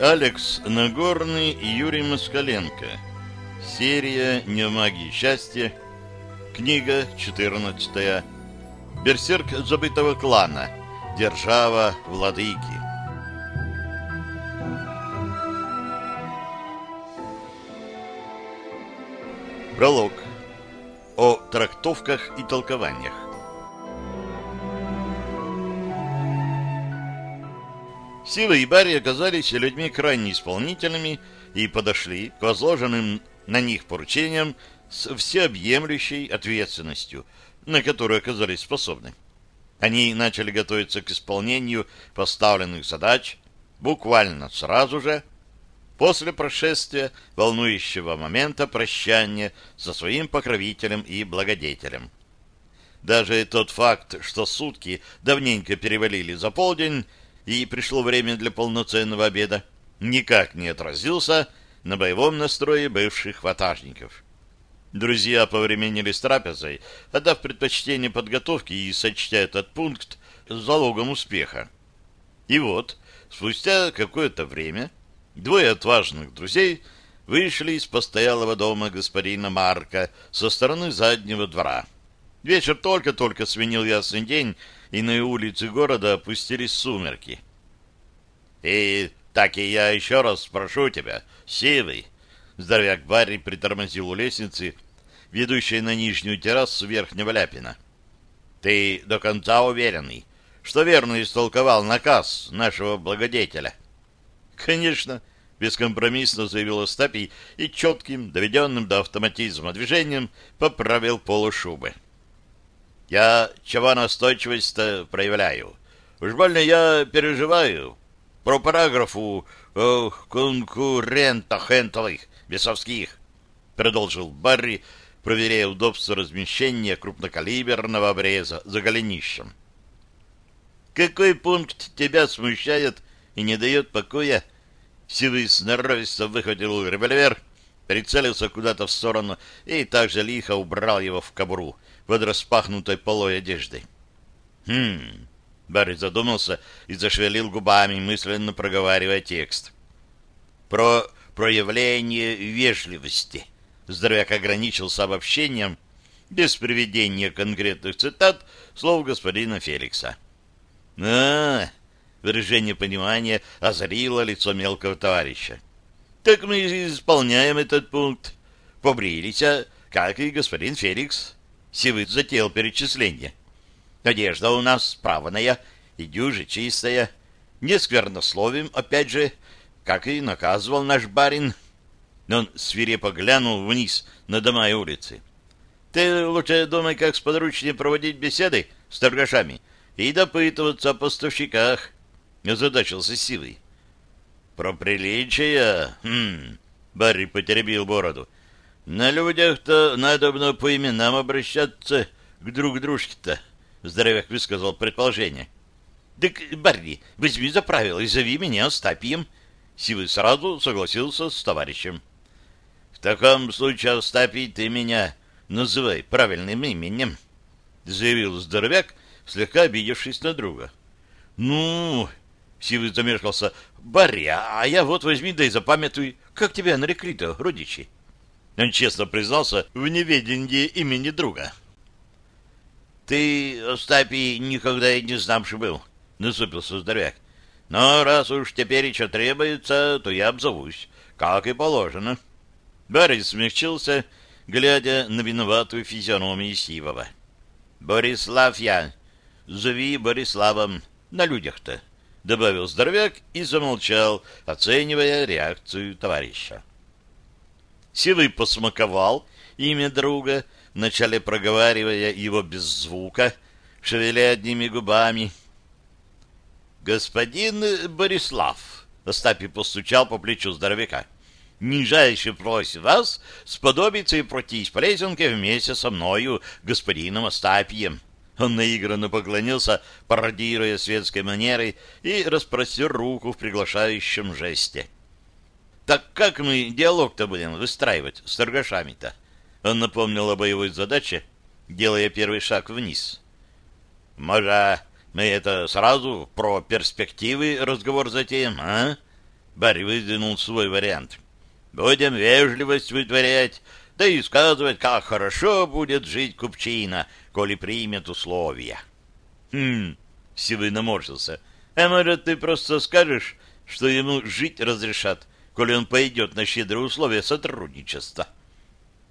Алекс Нагорный и Юрий Москаленко. Серия «Не магии счастья». Книга 14. Берсерк забытого клана. Держава владыки. Пролог. О трактовках и толкованиях. Сила и Барри оказались людьми крайне исполнительными и подошли к возложенным на них поручениям с всеобъемлющей ответственностью, на которую оказались способны. Они начали готовиться к исполнению поставленных задач буквально сразу же после прошествия волнующего момента прощания со своим покровителем и благодетелем. Даже тот факт, что сутки давненько перевалили за полдень, и пришло время для полноценного обеда, никак не отразился на боевом настрое бывших ватажников. Друзья повременили с трапезой, отдав предпочтение подготовке и сочтя этот пункт залогом успеха. И вот, спустя какое-то время, двое отважных друзей вышли из постоялого дома господина Марка со стороны заднего двора. Вечер только-только сменил ясный день, и на улицы города опустились сумерки. «И так и я еще раз спрошу тебя, Сивый!» Здоровяк Барри притормозил у лестницы, ведущей на нижнюю террасу Верхнего Ляпина. «Ты до конца уверенный, что верно истолковал наказ нашего благодетеля?» «Конечно!» — бескомпромиссно заявил Остапий и четким, доведенным до автоматизма движением поправил полушубы. Я чего настойчивость-то проявляю? Уж больно я переживаю про параграфу о конкурентах энтовых, бесовских, продолжил Барри, проверяя удобство размещения крупнокалиберного обреза за голенищем. Какой пункт тебя смущает и не дает покоя? Сивый сноровисто выхватил револьвер, прицелился куда-то в сторону и также лихо убрал его в кобуру — под распахнутой полой одежды. «Хм...» — Барри задумался и зашевелил губами, мысленно проговаривая текст. «Про проявление вежливости». Здоровяк ограничился обобщением, без приведения конкретных цитат, слов господина Феликса. а выражение понимания озарило лицо мелкого товарища. «Так мы исполняем этот пункт. Побрились, а, как и господин Феликс». Сивый затеял перечисление. Одежда у нас справная и дюжи чистая. Не сквернословим, опять же, как и наказывал наш барин. Он свирепо глянул вниз на дома и улицы. Ты лучше думай, как сподручнее проводить беседы с торгашами и допытываться о поставщиках, — озадачился Сивый. — Про приличие? Хм... Барри потеребил бороду. — на людях-то надо по именам обращаться к друг дружке-то, здоровяк высказал предположение. Так, Барри, возьми за правило и зови меня Остапием. Сивый сразу согласился с товарищем. В таком случае, Остапий, ты меня называй правильным именем, заявил здоровяк, слегка обидевшись на друга. Ну, Сивый замешкался, Барри, а я вот возьми да и запамятуй, как тебя нарекли-то, родичи. Он честно признался в неведении имени друга. «Ты, Остапий, никогда и не знавший был», — насупился здоровяк. «Но раз уж теперь еще требуется, то я обзовусь, как и положено». Борис смягчился, глядя на виноватую физиономию Сивова. «Борислав я. Зови Бориславом. На людях-то», — добавил здоровяк и замолчал, оценивая реакцию товарища. Силой посмаковал имя друга, вначале проговаривая его без звука, шевеля одними губами. «Господин Борислав», — Остапий постучал по плечу здоровяка, — «нижайше просит вас сподобиться и пройтись по лесенке вместе со мною, господином Остапием». Он наигранно поклонился, пародируя светской манерой, и распростер руку в приглашающем жесте. Так как мы диалог-то будем выстраивать с торгашами-то? Он напомнил о боевой задаче, делая первый шаг вниз. Может, мы это сразу про перспективы разговор затеем, а? Барри выдвинул свой вариант. Будем вежливость вытворять, да и сказывать, как хорошо будет жить купчина, коли примет условия. Хм, Сивый наморщился. А может, ты просто скажешь, что ему жить разрешат, коли он пойдет на щедрые условия сотрудничества?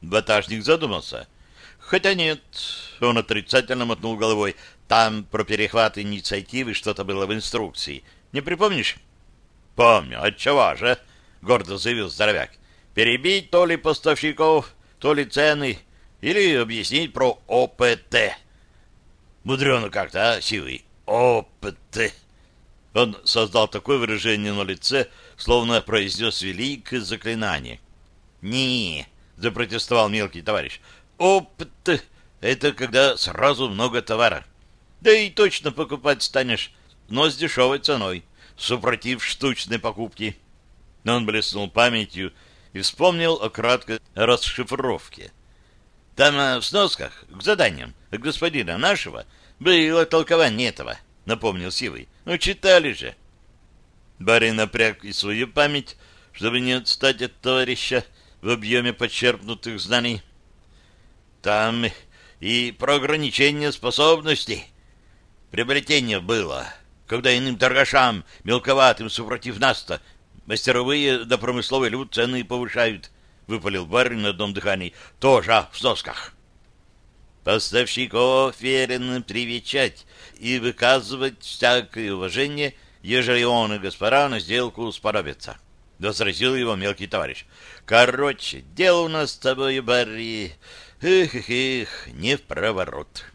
Ватажник задумался. Хотя нет, он отрицательно мотнул головой. Там про перехват инициативы что-то было в инструкции. Не припомнишь? Помню. Отчего же? Гордо заявил здоровяк. Перебить то ли поставщиков, то ли цены, или объяснить про ОПТ. Мудрено как-то, а, Сивый? ОПТ. Он создал такое выражение на лице, словно произнес великое заклинание. «Не», — запротестовал мелкий товарищ, — «опыт — это когда сразу много товара. Да и точно покупать станешь, но с дешевой ценой, супротив штучной покупки». Но он блеснул памятью и вспомнил о краткой расшифровке. Там в сносках к заданиям господина нашего было толкование этого, напомнил Сивый. Ну, читали же. Барин напряг и свою память, чтобы не отстать от товарища в объеме подчерпнутых знаний. Там и про ограничение способностей. Приобретение было, когда иным торгашам, мелковатым, супротив нас-то, мастеровые да промысловые люд цены повышают, — выпалил барин на одном дыхании. — Тоже в сносках. Поставщиков веренно привечать и выказывать всякое уважение — ежели он и господа на сделку сподобятся. — возразил его мелкий товарищ. — Короче, дело у нас с тобой, Барри, эх-эх-эх, не в проворот.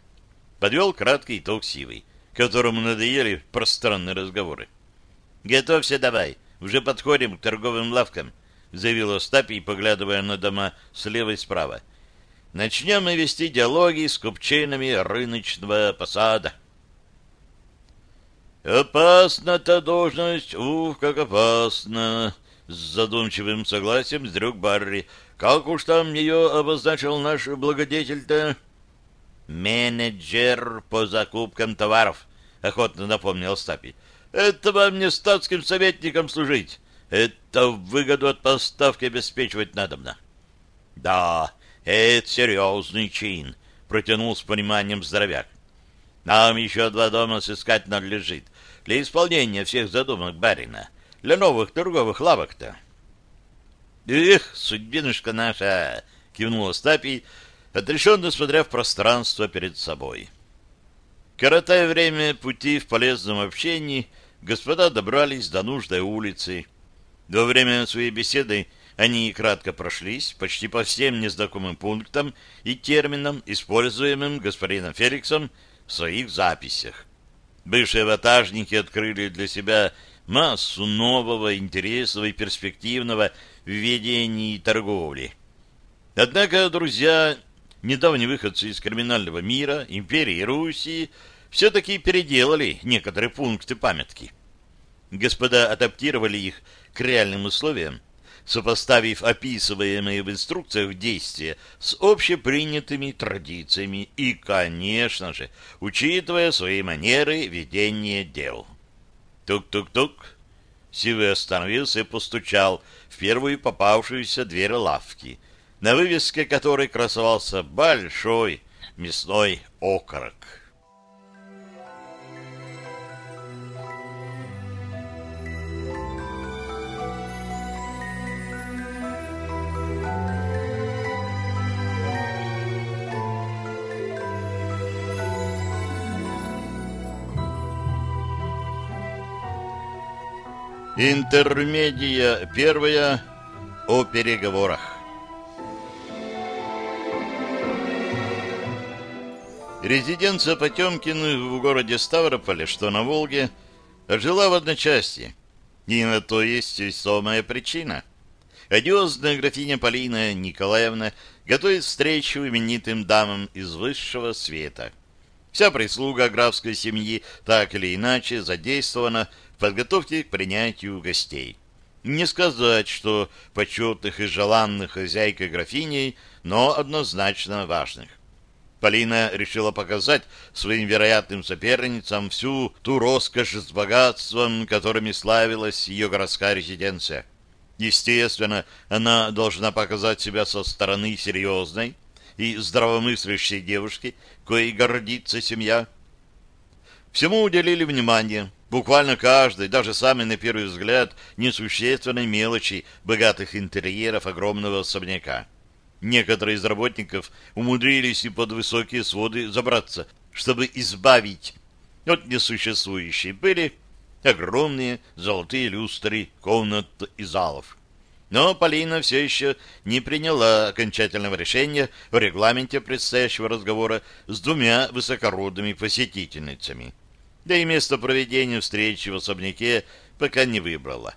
Подвел краткий итог Сивый, которому надоели пространные разговоры. — Готовься давай, уже подходим к торговым лавкам, — заявил Остапий, поглядывая на дома слева и справа. — Начнем мы вести диалоги с купчинами рыночного посада. — «Опасна-то должность, ух, как опасно!» С задумчивым согласием сдрюк Барри. «Как уж там ее обозначил наш благодетель-то?» «Менеджер по закупкам товаров», — охотно напомнил Остапий. «Это вам не статским советником служить. Это выгоду от поставки обеспечивать надобно». «Да, это серьезный чин», — протянул с пониманием здоровяк. «Нам еще два дома сыскать надлежит для исполнения всех задумок барина, для новых торговых лавок-то. «Эх, судьбинушка наша!» — кивнул Остапий, отрешенно смотря в пространство перед собой. Коротая время пути в полезном общении, господа добрались до нужной улицы. Во время своей беседы они кратко прошлись почти по всем незнакомым пунктам и терминам, используемым господином Феликсом в своих записях. Бывшие ватажники открыли для себя массу нового, интересного и перспективного в ведении торговли. Однако, друзья, недавние выходцы из криминального мира, империи Руси, все-таки переделали некоторые пункты памятки. Господа адаптировали их к реальным условиям, сопоставив описываемые в инструкциях действия с общепринятыми традициями и, конечно же, учитывая свои манеры ведения дел. Тук-тук-тук. Сивый остановился и постучал в первую попавшуюся дверь лавки, на вывеске которой красовался большой мясной окорок. Интермедия первая о переговорах. Резиденция Потемкиных в городе Ставрополе, что на Волге, жила в одночасье. И на то есть весомая причина. Одиозная графиня Полина Николаевна готовит встречу именитым дамам из высшего света. Вся прислуга графской семьи так или иначе задействована подготовке к принятию гостей. Не сказать, что почетных и желанных хозяйкой графиней, но однозначно важных. Полина решила показать своим вероятным соперницам всю ту роскошь с богатством, которыми славилась ее городская резиденция. Естественно, она должна показать себя со стороны серьезной и здравомыслящей девушки, коей гордится семья. Всему уделили внимание, буквально каждой, даже самой на первый взгляд, несущественной мелочи богатых интерьеров огромного особняка. Некоторые из работников умудрились и под высокие своды забраться, чтобы избавить от несуществующей пыли огромные золотые люстры комнат и залов. Но Полина все еще не приняла окончательного решения о регламенте предстоящего разговора с двумя высокородными посетительницами. Да и место проведения встречи в особняке пока не выбрала.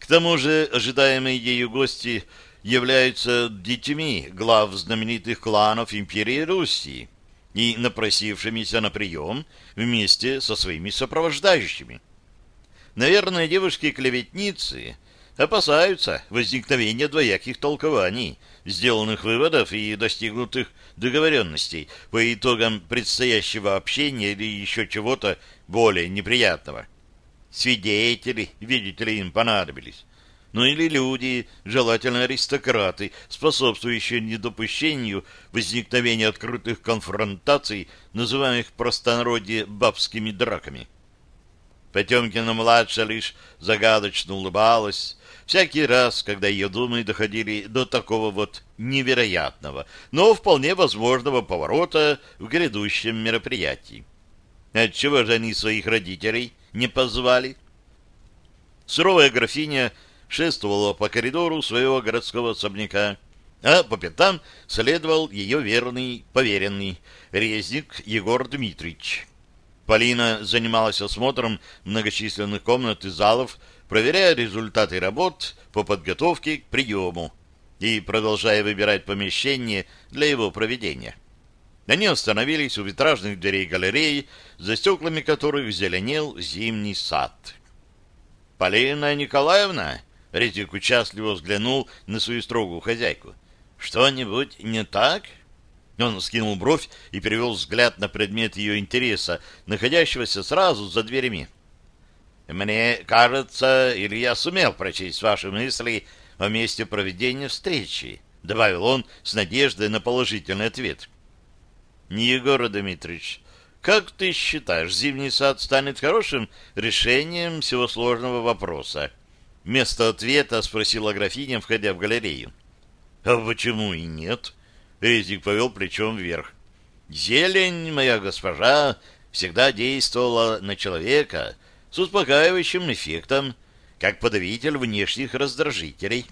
К тому же ожидаемые ею гости являются детьми глав знаменитых кланов империи Руси и напросившимися на прием вместе со своими сопровождающими. Наверное, девушки-клеветницы опасаются возникновения двояких толкований, сделанных выводов и достигнутых договоренностей по итогам предстоящего общения или еще чего-то более неприятного. Свидетели, видите ли, им понадобились ну или люди, желательно аристократы, способствующие недопущению возникновения открытых конфронтаций, называемых в простонародье бабскими драками. Потемкина-младшая лишь загадочно улыбалась, всякий раз, когда ее думы доходили до такого вот невероятного, но вполне возможного поворота в грядущем мероприятии. Отчего же они своих родителей не позвали? Суровая графиня шествовала по коридору своего городского особняка, а по пятам следовал ее верный поверенный резник Егор Дмитриевич. Полина занималась осмотром многочисленных комнат и залов, проверяя результаты работ по подготовке к приему и продолжая выбирать помещение для его проведения. Они остановились у витражных дверей галереи, за стеклами которых зеленел зимний сад. «Полина Николаевна!» Ретик участливо взглянул на свою строгую хозяйку. «Что-нибудь не так?» Он скинул бровь и перевел взгляд на предмет ее интереса, находящегося сразу за дверями. «Мне кажется, или я сумел прочесть ваши мысли о месте проведения встречи», добавил он с надеждой на положительный ответ. «Егор Дмитриевич, как ты считаешь, зимний сад станет хорошим решением всего сложного вопроса?» Вместо ответа спросила графиня, входя в галерею. «А почему и нет?» Резник повел плечом вверх. «Зелень, моя госпожа, всегда действовала на человека с успокаивающим эффектом, как подавитель внешних раздражителей».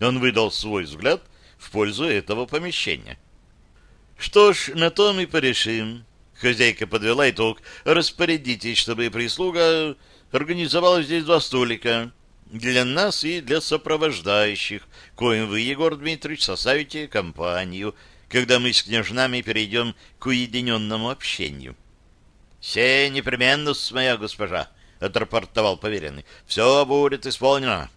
Он выдал свой взгляд в пользу этого помещения. «Что ж, на том и порешим». Хозяйка подвела итог. «Распорядитесь, чтобы прислуга организовала здесь два столика для нас и для сопровождающих, коим вы, Егор Дмитриевич, составите компанию, когда мы с княжнами перейдем к уединенному общению. — Все непременно, моя госпожа, — отрапортовал поверенный. — Все будет исполнено.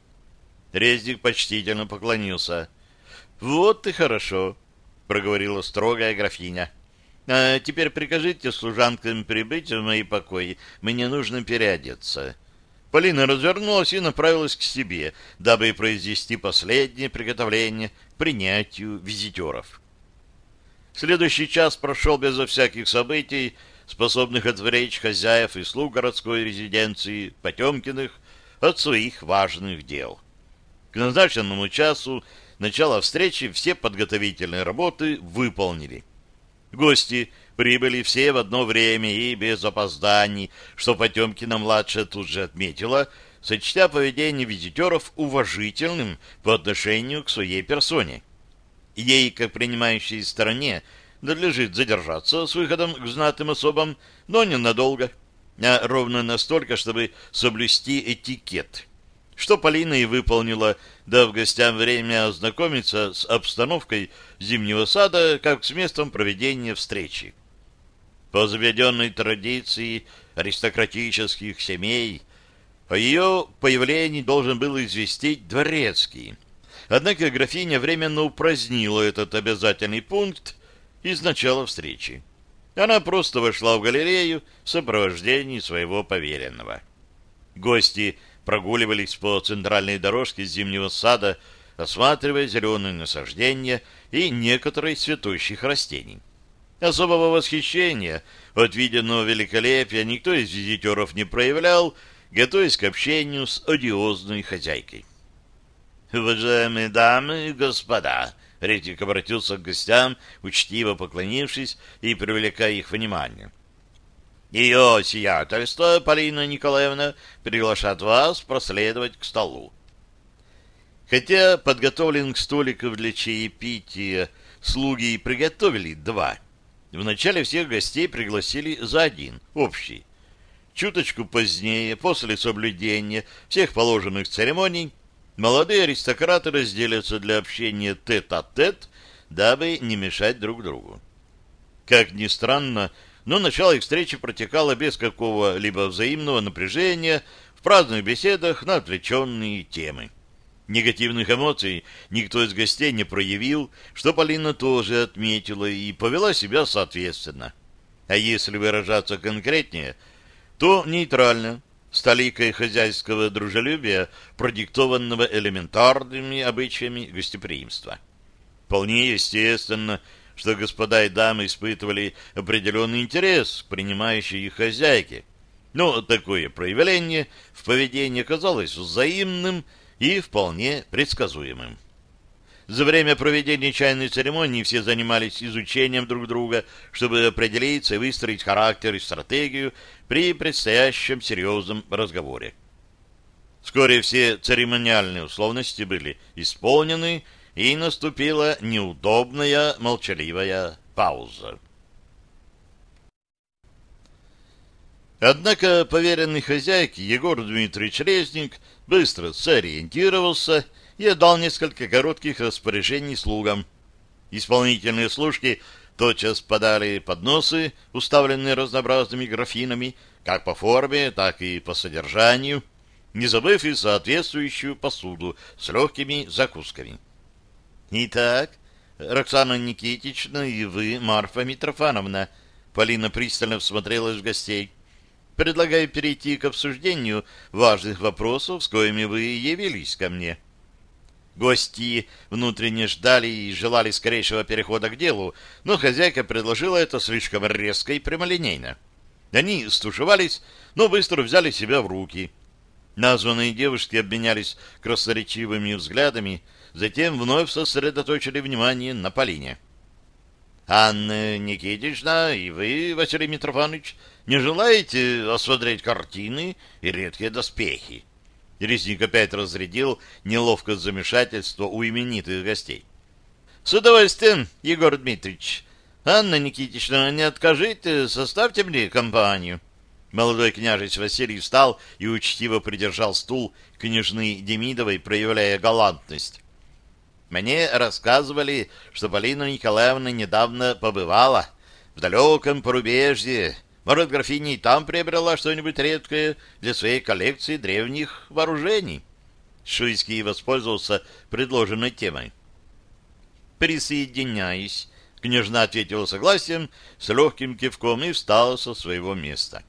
Резник почтительно поклонился. — Вот и хорошо, — проговорила строгая графиня. — А теперь прикажите служанкам прибыть в мои покои. Мне нужно переодеться. — Полина развернулась и направилась к себе, дабы произвести последнее приготовление к принятию визитеров. Следующий час прошел безо всяких событий, способных отвлечь хозяев и слуг городской резиденции Потемкиных от своих важных дел. К назначенному часу начала встречи все подготовительные работы выполнили. Гости прибыли все в одно время и без опозданий, что Потемкина-младшая тут же отметила, сочтя поведение визитеров уважительным по отношению к своей персоне. Ей, как принимающей стороне, надлежит задержаться с выходом к знатным особам, но ненадолго, а ровно настолько, чтобы соблюсти этикет, что Полина и выполнила, дав гостям время ознакомиться с обстановкой зимнего сада, как с местом проведения встречи. По заведенной традиции аристократических семей о ее появлении должен был известить дворецкий. Однако графиня временно упразднила этот обязательный пункт из начала встречи. Она просто вошла в галерею в сопровождении своего поверенного. Гости прогуливались по центральной дорожке зимнего сада, осматривая зеленые насаждения и некоторые цветущих растений. Особого восхищения от виденного великолепия никто из визитеров не проявлял, готовясь к общению с одиозной хозяйкой. «Уважаемые дамы и господа!» — Ретик обратился к гостям, учтиво поклонившись и привлекая их внимание. «Ее сиятельство, Полина Николаевна, приглашает вас проследовать к столу». Хотя подготовлен к столиков для чаепития слуги приготовили два, вначале всех гостей пригласили за один, общий. Чуточку позднее, после соблюдения всех положенных церемоний, молодые аристократы разделятся для общения тет-а-тет, -тет, дабы не мешать друг другу. Как ни странно, но начало их встречи протекало без какого-либо взаимного напряжения в праздных беседах на отвлеченные темы. Негативных эмоций никто из гостей не проявил, что Полина тоже отметила и повела себя соответственно. А если выражаться конкретнее, то нейтрально, с толикой хозяйского дружелюбия, продиктованного элементарными обычаями гостеприимства. Вполне естественно, что господа и дамы испытывали определенный интерес к принимающей их хозяйке. Но такое проявление в поведении казалось взаимным и вполне предсказуемым. За время проведения чайной церемонии все занимались изучением друг друга, чтобы определиться и выстроить характер и стратегию при предстоящем серьезном разговоре. Вскоре все церемониальные условности были исполнены, и наступила неудобная молчаливая пауза. Однако поверенный хозяйке Егор Дмитриевич Резник быстро сориентировался и отдал несколько коротких распоряжений слугам. Исполнительные служки тотчас подали подносы, уставленные разнообразными графинами, как по форме, так и по содержанию, не забыв и соответствующую посуду с легкими закусками. «Итак, Роксана Никитична и вы, Марфа Митрофановна», Полина пристально всмотрелась в гостей. «Предлагаю перейти к обсуждению важных вопросов, с коими вы явились ко мне». Гости внутренне ждали и желали скорейшего перехода к делу, но хозяйка предложила это слишком резко и прямолинейно. Они стушевались, но быстро взяли себя в руки. Названные девушки обменялись красноречивыми взглядами, затем вновь сосредоточили внимание на Полине. «Анна Никитична и вы, Василий Митрофанович, не желаете осмотреть картины и редкие доспехи?» Резник опять разрядил неловкое замешательство у именитых гостей. — С удовольствием, Егор Дмитриевич. Анна Никитична, не откажите, составьте мне компанию. Молодой княжич Василий встал и учтиво придержал стул княжны Демидовой, проявляя галантность. Мне рассказывали, что Полина Николаевна недавно побывала в далеком порубежье, может, графиня и там приобрела что-нибудь редкое для своей коллекции древних вооружений? Шуйский воспользовался предложенной темой. «Присоединяюсь», — княжна ответила согласием с легким кивком и встала со своего места.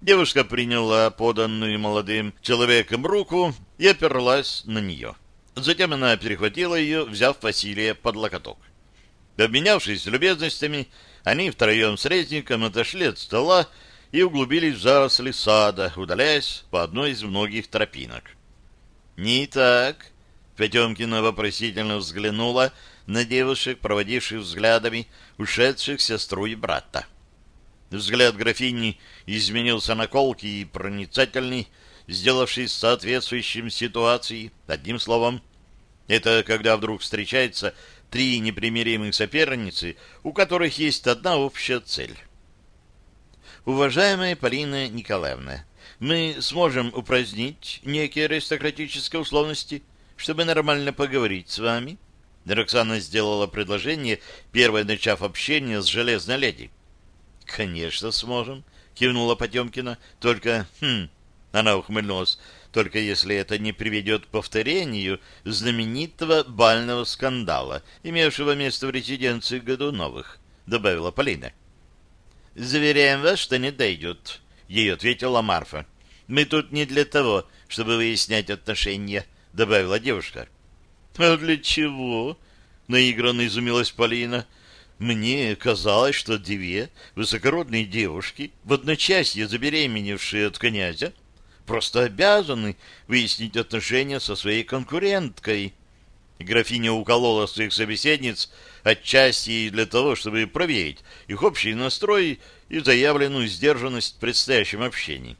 Девушка приняла поданную молодым человеком руку и оперлась на нее. Затем она перехватила ее, взяв Василия под локоток. Обменявшись любезностями, они втроем с резником отошли от стола и углубились в заросли сада, удаляясь по одной из многих тропинок. «Не так», — Потемкина вопросительно взглянула на девушек, проводивших взглядами ушедших сестру и брата. Взгляд графини изменился на колкий и проницательный, сделавшись соответствующим ситуации, одним словом. Это когда вдруг встречается три непримиримых соперницы, у которых есть одна общая цель. Уважаемая Полина Николаевна, мы сможем упразднить некие аристократические условности, чтобы нормально поговорить с вами? Роксана сделала предложение, первой начав общение с железной леди. «Конечно, сможем», — кивнула Потемкина. «Только, хм...» — она ухмыльнулась только если это не приведет к повторению знаменитого бального скандала, имевшего место в резиденции Годуновых. — добавила Полина. «Заверяем вас, что не дойдет», — ей ответила Марфа. «Мы тут не для того, чтобы выяснять отношения», — добавила девушка. «А для чего?» — наигранно изумилась Полина. «Мне казалось, что две высокородные девушки, в одночасье забеременевшие от князя, просто обязаны выяснить отношения со своей конкуренткой». Графиня уколола своих собеседниц отчасти для того, чтобы проверить их общий настрой и заявленную сдержанность в предстоящем общении.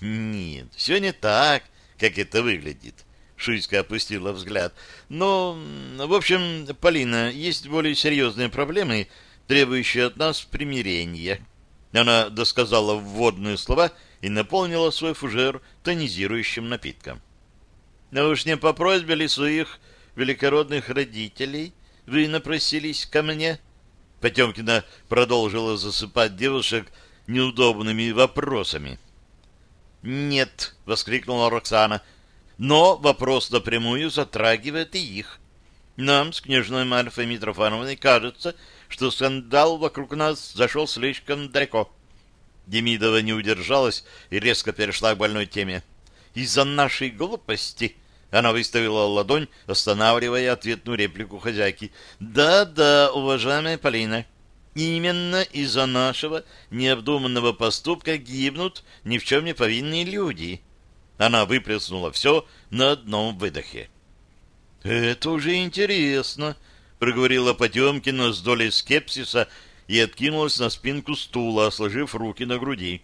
Нет, все не так, как это выглядит. Шуйска опустила взгляд. Но, в общем, Полина, есть более серьезные проблемы, требующие от нас примирения. Она досказала вводные слова и наполнила свой фужер тонизирующим напитком. Но уж не по просьбе ли своих великородных родителей вы напросились ко мне? Потемкина продолжила засыпать девушек неудобными вопросами. «Нет!» — воскликнула Роксана. «Но вопрос напрямую затрагивает и их. Нам с княжной Марфой Митрофановной кажется, что скандал вокруг нас зашел слишком далеко». Демидова не удержалась и резко перешла к больной теме. «Из-за нашей глупости...» Она выставила ладонь, останавливая ответную реплику хозяйки. «Да-да, уважаемая Полина, именно из-за нашего необдуманного поступка гибнут ни в чем не повинные люди». Она выплеснула все на одном выдохе. «Это уже интересно», — проговорила Потемкина с долей скепсиса и откинулась на спинку стула, сложив руки на груди.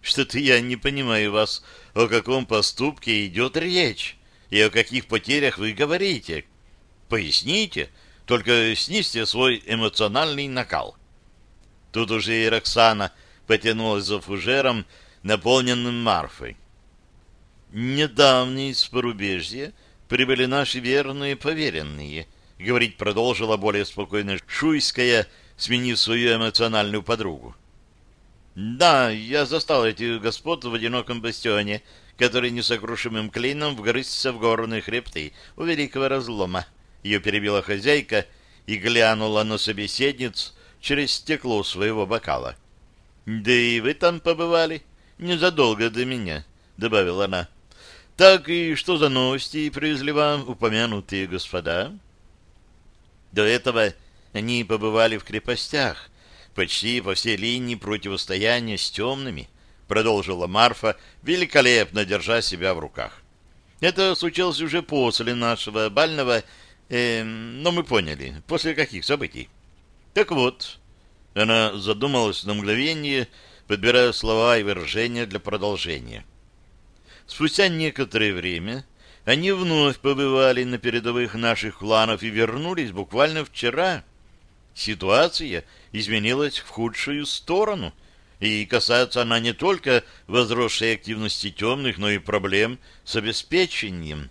«Что-то я не понимаю вас, о каком поступке идет речь» и о каких потерях вы говорите. Поясните, только снизьте свой эмоциональный накал. Тут уже и Роксана потянулась за фужером, наполненным Марфой. «Недавно из порубежья прибыли наши верные поверенные», — говорить продолжила более спокойно Шуйская, сменив свою эмоциональную подругу. «Да, я застал этих господ в одиноком бастионе, который несокрушимым клином вгрызся в горные хребты у великого разлома. Ее перебила хозяйка и глянула на собеседниц через стекло своего бокала. — Да и вы там побывали незадолго до меня, — добавила она. — Так и что за новости привезли вам упомянутые господа? До этого они побывали в крепостях, почти по всей линии противостояния с темными, продолжила Марфа, великолепно держа себя в руках. Это случилось уже после нашего бального, э, но мы поняли, после каких событий. Так вот, она задумалась на мгновение, подбирая слова и выражения для продолжения. Спустя некоторое время они вновь побывали на передовых наших кланов и вернулись буквально вчера. Ситуация изменилась в худшую сторону — и касается она не только возросшей активности темных, но и проблем с обеспечением.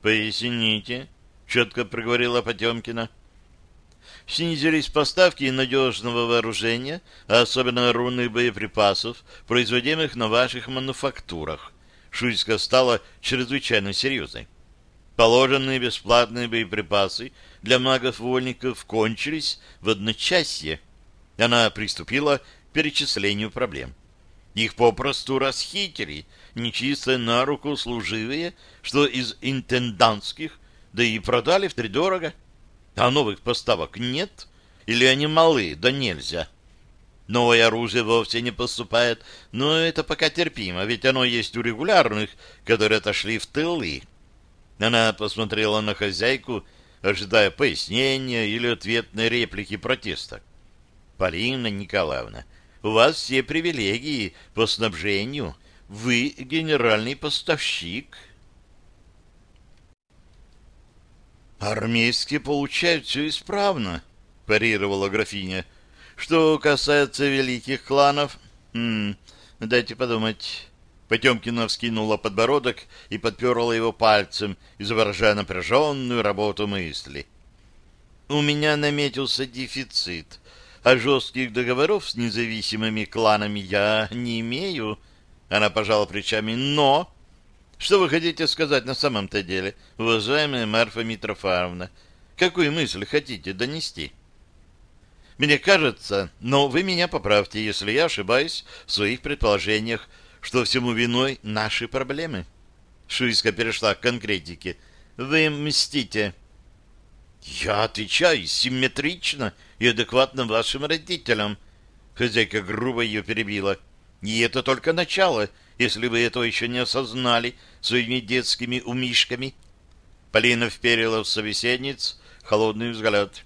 «Поясните», — четко проговорила Потемкина. Снизились поставки надежного вооружения, а особенно рунных боеприпасов, производимых на ваших мануфактурах. Шуйска стала чрезвычайно серьезной. Положенные бесплатные боеприпасы для магов-вольников кончились в одночасье. Она приступила перечислению проблем. Их попросту расхитили, нечисто на руку служивые, что из интендантских, да и продали втридорого. А новых поставок нет, или они малы, да нельзя. Новое оружие вовсе не поступает, но это пока терпимо, ведь оно есть у регулярных, которые отошли в тылы. Она посмотрела на хозяйку, ожидая пояснения или ответной реплики протеста. Полина Николаевна, у вас все привилегии по снабжению. Вы генеральный поставщик. Армейские получают все исправно, парировала графиня. Что касается великих кланов... М дайте подумать. Потемкина вскинула подбородок и подперла его пальцем, изображая напряженную работу мысли. «У меня наметился дефицит а жестких договоров с независимыми кланами я не имею. Она пожала плечами. Но... Что вы хотите сказать на самом-то деле, уважаемая Марфа Митрофановна? Какую мысль хотите донести? Мне кажется, но вы меня поправьте, если я ошибаюсь в своих предположениях, что всему виной наши проблемы. Шуйска перешла к конкретике. Вы мстите. Я отвечаю симметрично и адекватно вашим родителям. Хозяйка грубо ее перебила. И это только начало, если вы этого еще не осознали своими детскими умишками. Полина вперила в собеседниц холодный взгляд.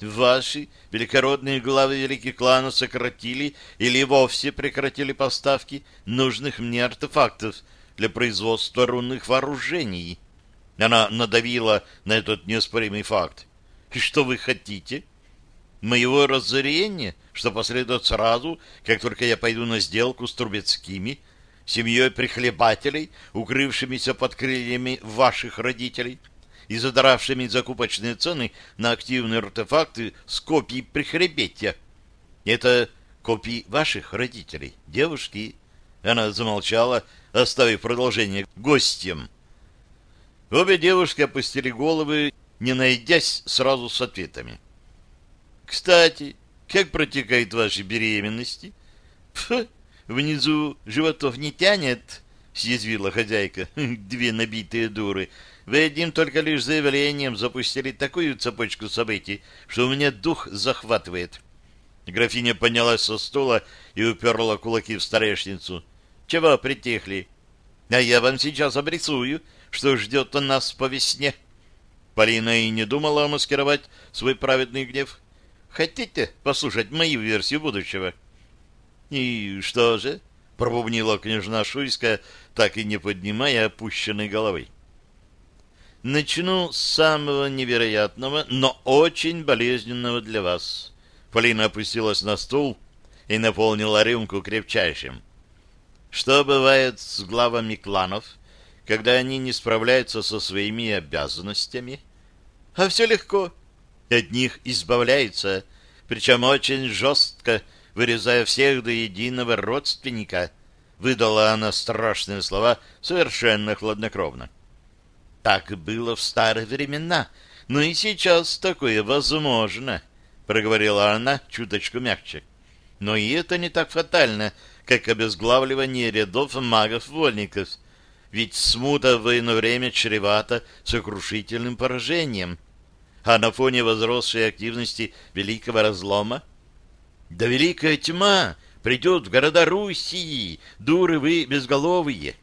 Ваши великородные главы великих кланов сократили или вовсе прекратили поставки нужных мне артефактов для производства рунных вооружений. Она надавила на этот неоспоримый факт. И что вы хотите? Моего разорения, что последует сразу, как только я пойду на сделку с Трубецкими, семьей прихлебателей, укрывшимися под крыльями ваших родителей и задравшими закупочные цены на активные артефакты с копий прихребетия. Это копии ваших родителей, девушки. Она замолчала, оставив продолжение гостям. Обе девушки опустили головы, не найдясь сразу с ответами. «Кстати, как протекают ваши беременности?» «Пф, внизу животов не тянет», — съязвила хозяйка. «Две набитые дуры. Вы одним только лишь заявлением запустили такую цепочку событий, что у меня дух захватывает». Графиня поднялась со стула и уперла кулаки в столешницу. «Чего притихли? А я вам сейчас обрисую, что ждет нас по весне». Полина и не думала маскировать свой праведный гнев. «Хотите послушать мою версию будущего?» «И что же?» — пробубнила княжна Шуйская, так и не поднимая опущенной головы. «Начну с самого невероятного, но очень болезненного для вас». Полина опустилась на стул и наполнила рюмку крепчайшим. «Что бывает с главами кланов, когда они не справляются со своими обязанностями?» А все легко. От них избавляется, причем очень жестко, вырезая всех до единого родственника. Выдала она страшные слова совершенно хладнокровно. Так было в старые времена, но и сейчас такое возможно, проговорила она чуточку мягче. Но и это не так фатально, как обезглавливание рядов магов-вольников, ведь смута в военное время чревата сокрушительным поражением — а на фоне возросшей активности Великого Разлома? Да Великая Тьма придет в города Руси, дуры вы безголовые.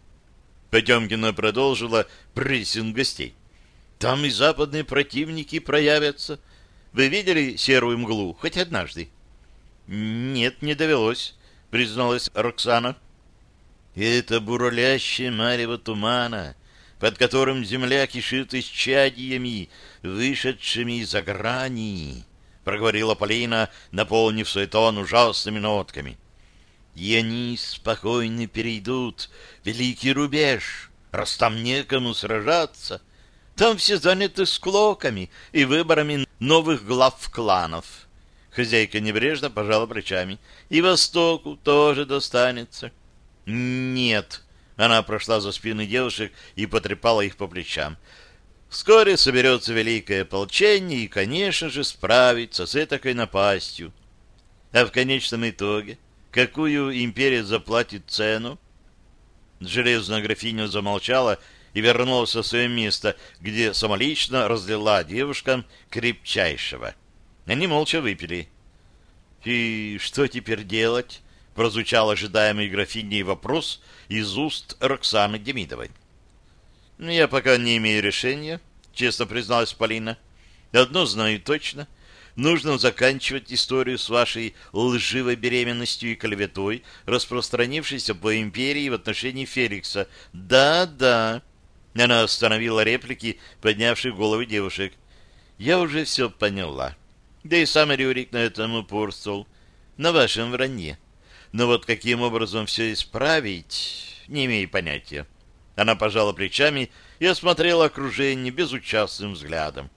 Потемкина продолжила прессинг гостей. Там и западные противники проявятся. Вы видели серую мглу хоть однажды? Нет, не довелось, призналась Роксана. Это бурлящее марево тумана, под которым земля кишит исчадиями, вышедшими из-за грани, — проговорила Полина, наполнив свой тон ужасными нотками. — И они спокойно перейдут великий рубеж, раз там некому сражаться. Там все заняты склоками и выборами новых глав кланов. Хозяйка небрежно пожала плечами. И Востоку тоже достанется. — Нет, — она прошла за спины девушек и потрепала их по плечам. Вскоре соберется великое ополчение и, конечно же, справится с этакой напастью. А в конечном итоге, какую империя заплатит цену? Железная графиня замолчала и вернулась в свое место, где самолично разлила девушкам крепчайшего. Они молча выпили. «И что теперь делать?» — прозвучал ожидаемый графиней вопрос из уст Роксаны Демидовой. Ну, «Я пока не имею решения», — честно призналась Полина. «Одно знаю точно. Нужно заканчивать историю с вашей лживой беременностью и клеветой, распространившейся по империи в отношении Феликса. Да-да». Она остановила реплики, поднявших головы девушек. «Я уже все поняла. Да и сам Рюрик на этом упорствовал. На вашем вранье. Но вот каким образом все исправить, не имею понятия». Она пожала плечами и осмотрела окружение безучастным взглядом.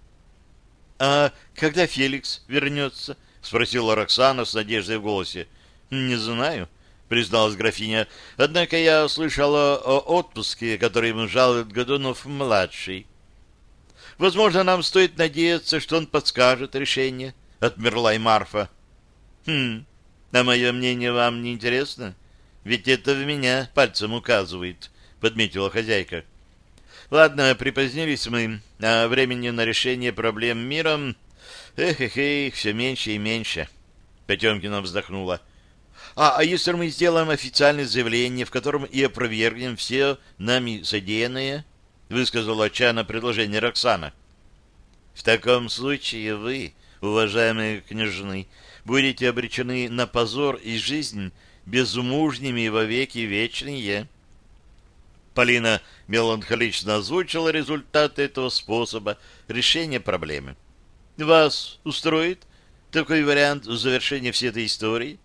— А когда Феликс вернется? — спросила Роксана с надеждой в голосе. — Не знаю, — призналась графиня. — Однако я слышала о отпуске, который ему жалует Годунов-младший. — Возможно, нам стоит надеяться, что он подскажет решение, — отмерла и Марфа. «Хм, а мое мнение вам не интересно? Ведь это в меня пальцем указывает», — подметила хозяйка. «Ладно, припозднились мы, а времени на решение проблем миром... Эх-эх-эх, все меньше и меньше». Потемкина вздохнула. А, а если мы сделаем официальное заявление, в котором и опровергнем все нами содеянное, высказала Чана предложение Роксана. В таком случае вы, уважаемые княжны, будете обречены на позор и жизнь безмужними во веки вечные. Полина меланхолично озвучила результаты этого способа решения проблемы. Вас устроит такой вариант завершения всей этой истории?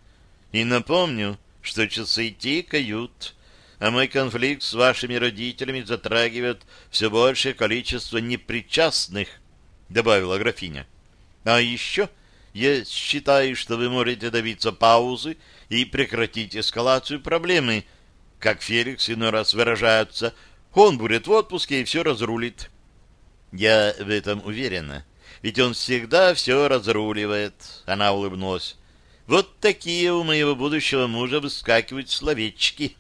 И напомню, что часы тикают, а мой конфликт с вашими родителями затрагивает все большее количество непричастных, — добавила графиня. А еще я считаю, что вы можете добиться паузы и прекратить эскалацию проблемы. Как Феликс иной раз выражается, он будет в отпуске и все разрулит. Я в этом уверена, ведь он всегда все разруливает, — она улыбнулась. Вот такие у моего будущего мужа выскакивают словечки.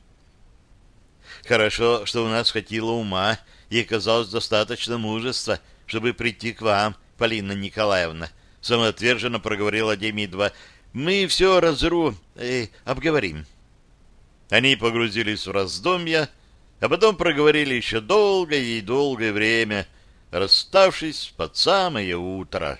Хорошо, что у нас хватило ума и оказалось достаточно мужества, чтобы прийти к вам, Полина Николаевна. Самоотверженно проговорила Демидова. Мы все разру... Э, обговорим. Они погрузились в раздумья, а потом проговорили еще долгое и долгое время, расставшись под самое утро.